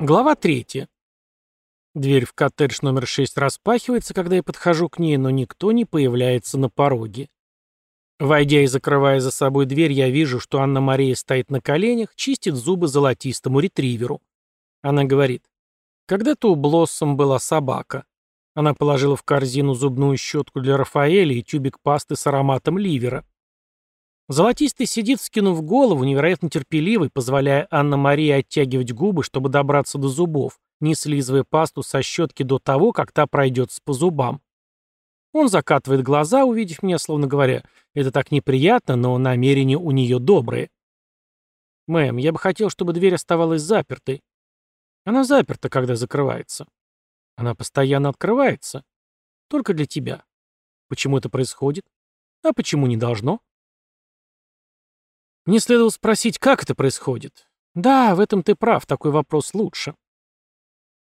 Глава третья. Дверь в коттедж номер 6 распахивается, когда я подхожу к ней, но никто не появляется на пороге. Войдя и закрывая за собой дверь, я вижу, что Анна-Мария стоит на коленях, чистит зубы золотистому ретриверу. Она говорит, «Когда-то у Блоссом была собака. Она положила в корзину зубную щетку для Рафаэля и тюбик пасты с ароматом ливера. Золотистый сидит, скинув голову, невероятно терпеливый, позволяя Анна-Марии оттягивать губы, чтобы добраться до зубов, не слизывая пасту со щетки до того, как та пройдется по зубам. Он закатывает глаза, увидев меня, словно говоря, «Это так неприятно, но намерения у нее добрые». «Мэм, я бы хотел, чтобы дверь оставалась запертой». «Она заперта, когда закрывается». «Она постоянно открывается». «Только для тебя». «Почему это происходит?» «А почему не должно?» Мне следовало спросить, как это происходит. Да, в этом ты прав, такой вопрос лучше.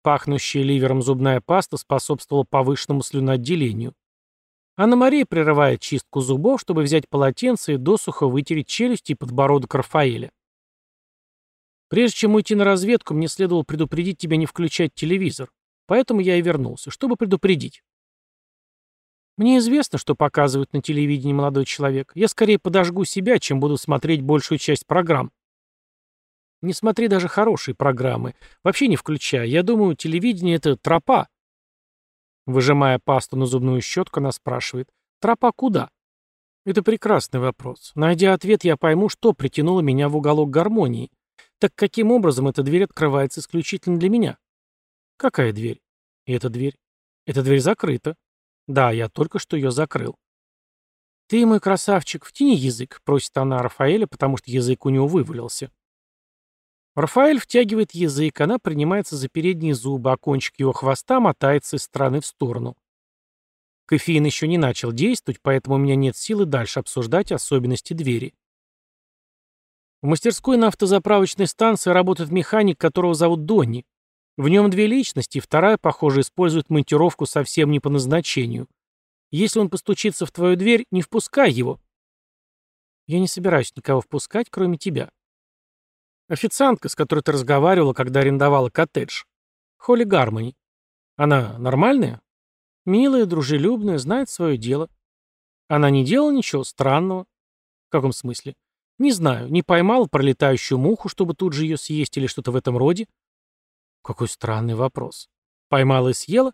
Пахнущая ливером зубная паста способствовала повышенному слюноотделению. Анна-Мария прерывает чистку зубов, чтобы взять полотенце и досуха вытереть челюсти и подбородок Рафаэля. Прежде чем уйти на разведку, мне следовало предупредить тебя не включать телевизор. Поэтому я и вернулся, чтобы предупредить. Мне известно, что показывают на телевидении молодой человек. Я скорее подожгу себя, чем буду смотреть большую часть программ. Не смотри даже хорошие программы. Вообще не включай. Я думаю, телевидение — это тропа. Выжимая пасту на зубную щетку, она спрашивает. Тропа куда? Это прекрасный вопрос. Найдя ответ, я пойму, что притянуло меня в уголок гармонии. Так каким образом эта дверь открывается исключительно для меня? Какая дверь? И эта дверь? Эта дверь закрыта. Да, я только что ее закрыл. «Ты, мой красавчик, втяни язык», — просит она Рафаэля, потому что язык у него вывалился. Рафаэль втягивает язык, она принимается за передние зубы, а кончик его хвоста мотается из стороны в сторону. Кофеин еще не начал действовать, поэтому у меня нет силы дальше обсуждать особенности двери. В мастерской на автозаправочной станции работает механик, которого зовут Донни. В нем две личности, вторая, похоже, использует монтировку совсем не по назначению. Если он постучится в твою дверь, не впускай его. Я не собираюсь никого впускать, кроме тебя. Официантка, с которой ты разговаривала, когда арендовала коттедж. Холли Гармони. Она нормальная? Милая, дружелюбная, знает свое дело. Она не делала ничего странного. В каком смысле? Не знаю, не поймала пролетающую муху, чтобы тут же ее съесть или что-то в этом роде. Какой странный вопрос. Поймала и съела?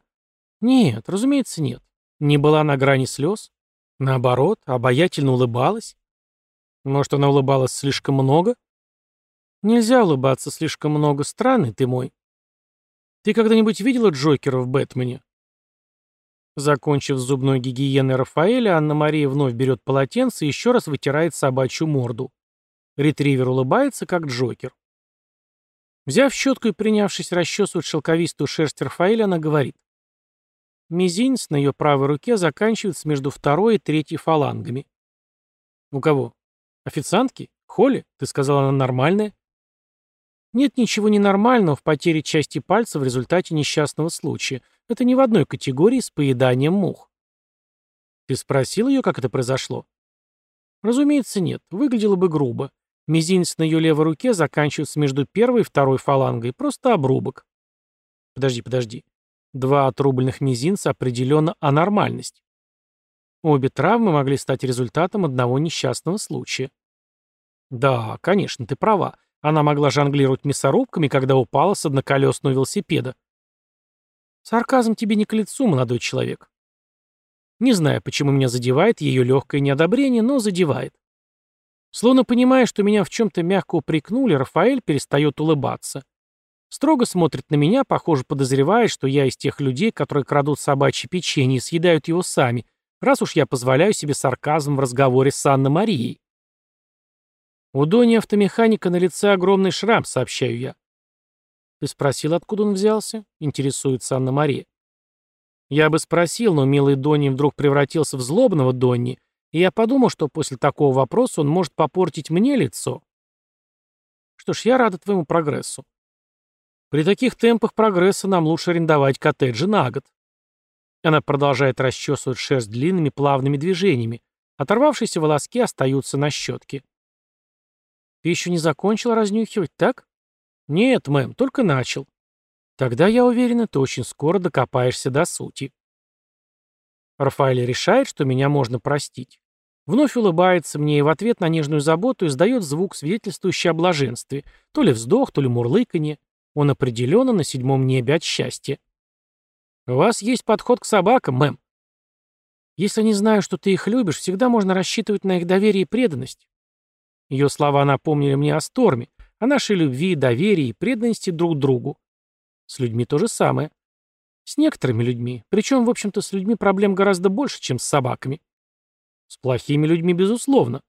Нет, разумеется, нет. Не была на грани слез? Наоборот, обаятельно улыбалась? Может, она улыбалась слишком много? Нельзя улыбаться слишком много, странный ты мой. Ты когда-нибудь видела Джокера в Бэтмене? Закончив зубной гигиеной Рафаэля, Анна-Мария вновь берет полотенце и еще раз вытирает собачью морду. Ретривер улыбается, как Джокер. Взяв щетку и принявшись расчесывать шелковистую шерсть Рафаэля, она говорит. Мизинец на ее правой руке заканчивается между второй и третьей фалангами. У кого? Официантки? Холли? Ты сказала, она нормальная? Нет ничего ненормального в потере части пальца в результате несчастного случая. Это не в одной категории с поеданием мух. Ты спросил ее, как это произошло? Разумеется, нет. Выглядело бы грубо. Мизинец на ее левой руке заканчивается между первой и второй фалангой. Просто обрубок. Подожди, подожди. Два отрубленных мизинца определенно анормальность. Обе травмы могли стать результатом одного несчастного случая. Да, конечно, ты права. Она могла жонглировать мясорубками, когда упала с одноколесного велосипеда. Сарказм тебе не к лицу, молодой человек. Не знаю, почему меня задевает ее легкое неодобрение, но задевает. Словно понимая, что меня в чем-то мягко упрекнули, Рафаэль перестает улыбаться. Строго смотрит на меня, похоже, подозревает, что я из тех людей, которые крадут собачье печенье и съедают его сами, раз уж я позволяю себе сарказм в разговоре с Анной Марией. У Дони автомеханика на лице огромный шрам, сообщаю я. Ты спросил, откуда он взялся? Интересуется Анна-Мария. Я бы спросил, но милый Донни вдруг превратился в злобного Донни и я подумал, что после такого вопроса он может попортить мне лицо. Что ж, я рада твоему прогрессу. При таких темпах прогресса нам лучше арендовать коттеджи на год. Она продолжает расчесывать шерсть длинными плавными движениями. Оторвавшиеся волоски остаются на щетке. Ты еще не закончил разнюхивать, так? Нет, мэм, только начал. Тогда, я уверена, ты очень скоро докопаешься до сути. Рафаэль решает, что меня можно простить. Вновь улыбается мне и в ответ на нежную заботу издает звук, свидетельствующий о блаженстве. То ли вздох, то ли мурлыканье. Он определенно на седьмом небе от счастья. «У вас есть подход к собакам, мэм». «Если не знаю, что ты их любишь, всегда можно рассчитывать на их доверие и преданность». Ее слова напомнили мне о Сторме, о нашей любви, доверии и преданности друг другу. С людьми то же самое. С некоторыми людьми. Причем, в общем-то, с людьми проблем гораздо больше, чем с собаками. С плохими людьми, безусловно.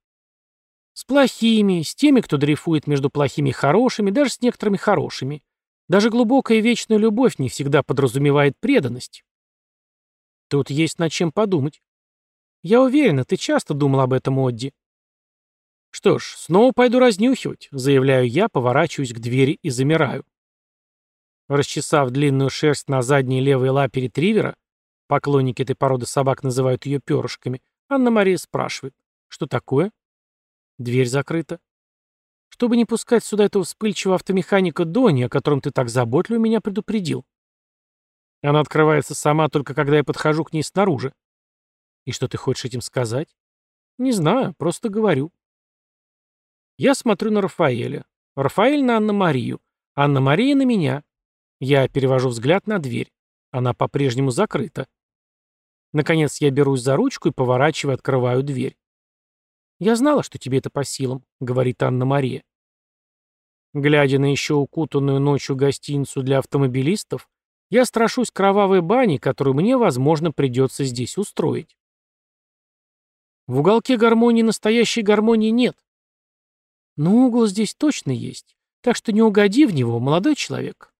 С плохими, с теми, кто дрейфует между плохими и хорошими, даже с некоторыми хорошими. Даже глубокая вечная любовь не всегда подразумевает преданность. Тут есть над чем подумать. Я уверена, ты часто думал об этом, Одди. Что ж, снова пойду разнюхивать, заявляю я, поворачиваюсь к двери и замираю. Расчесав длинную шерсть на задней левой лапе ретривера, поклонники этой породы собак называют ее перышками, Анна-Мария спрашивает, что такое? Дверь закрыта. Чтобы не пускать сюда этого вспыльчивого автомеханика Дони, о котором ты так заботливо меня предупредил. Она открывается сама только когда я подхожу к ней снаружи. И что ты хочешь этим сказать? Не знаю, просто говорю. Я смотрю на Рафаэля. Рафаэль на Анна-Марию. Анна-Мария на меня. Я перевожу взгляд на дверь. Она по-прежнему закрыта. Наконец я берусь за ручку и, поворачивая, открываю дверь. «Я знала, что тебе это по силам», — говорит Анна-Мария. Глядя на еще укутанную ночью гостиницу для автомобилистов, я страшусь кровавой бани, которую мне, возможно, придется здесь устроить. В уголке гармонии настоящей гармонии нет. Но угол здесь точно есть, так что не угоди в него, молодой человек.